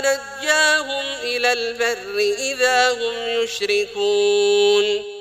نجاهم إلى البر إذا هم يشركون